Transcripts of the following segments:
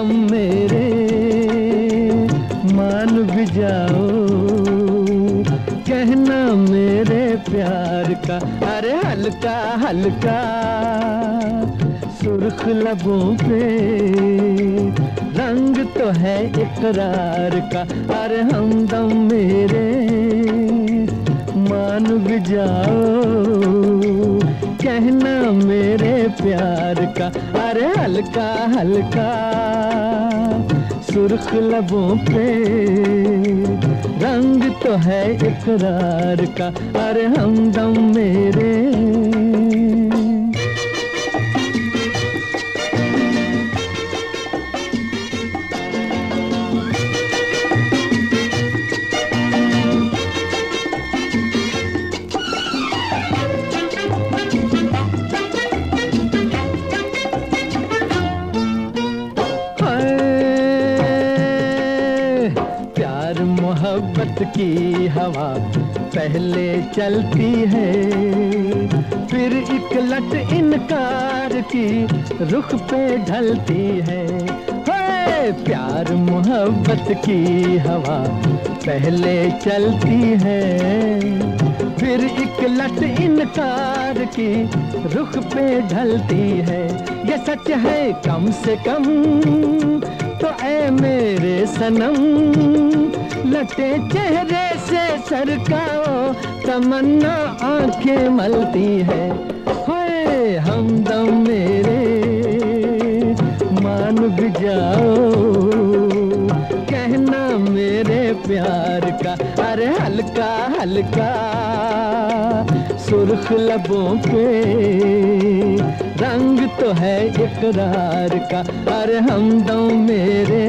हमदम मेरे, मान भी जाओ। कहना मेरे प्यार का, अरे हल्का हल्का। सुर्ख लबों पे, रंग तो है इकरार का, अरे हमदम मेरे, मान भी जाओ। कहना मेरे प्यार का। अरे हल्का हल्का। सुर्ख लबों पे। रंग तो है इकरार का। अरे हमदम मेरे मोहब्बत की हवा पहले चलती है, फिर एक लट इनकार की रुख पे ढलती है। प्यार मोहब्बत की हवा पहले चलती है, फिर एक लट इनकार की रुख पे ढलती है। ये सच है, कम से कम तो ऐ मेरे सनम, लटे चेहरे से सरकाओ तमन्ना आँखें मलती है। होए हमदम मेरे, मान भी जाओ, कहना मेरे प्यार का, अरे हल्का हल्का, सुर्ख लबों पे रंग तो है इकरार का अरे हम दो मेरे।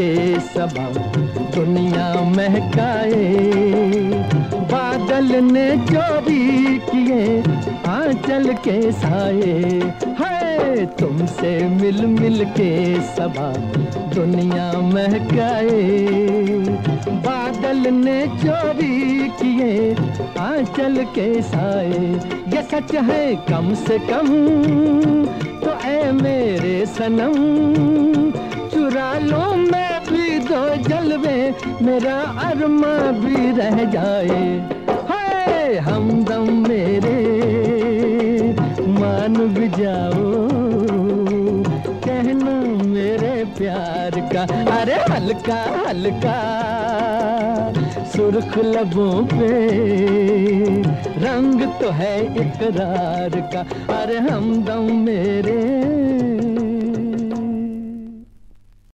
के सबा दुनिया महकाए। बादल ने जो भी किए आंचल के साए। है तुमसे मिल मिल के सबा दुनिया महकाए। बादल ने जो भी किए आंचल के साए। ये सच है कम से कम तो ऐ मेरे सनम। चुरा लो मैं भी दो जलवे, मेरा अरमा भी रह जाए। हाय, हमदम मेरे, मान भी जाओ। कहना मेरे प्यार का, अरे हल्का हल्का, सुर्ख लबों पे। रंग तो है इकरार का, अरे हमदम मेरे।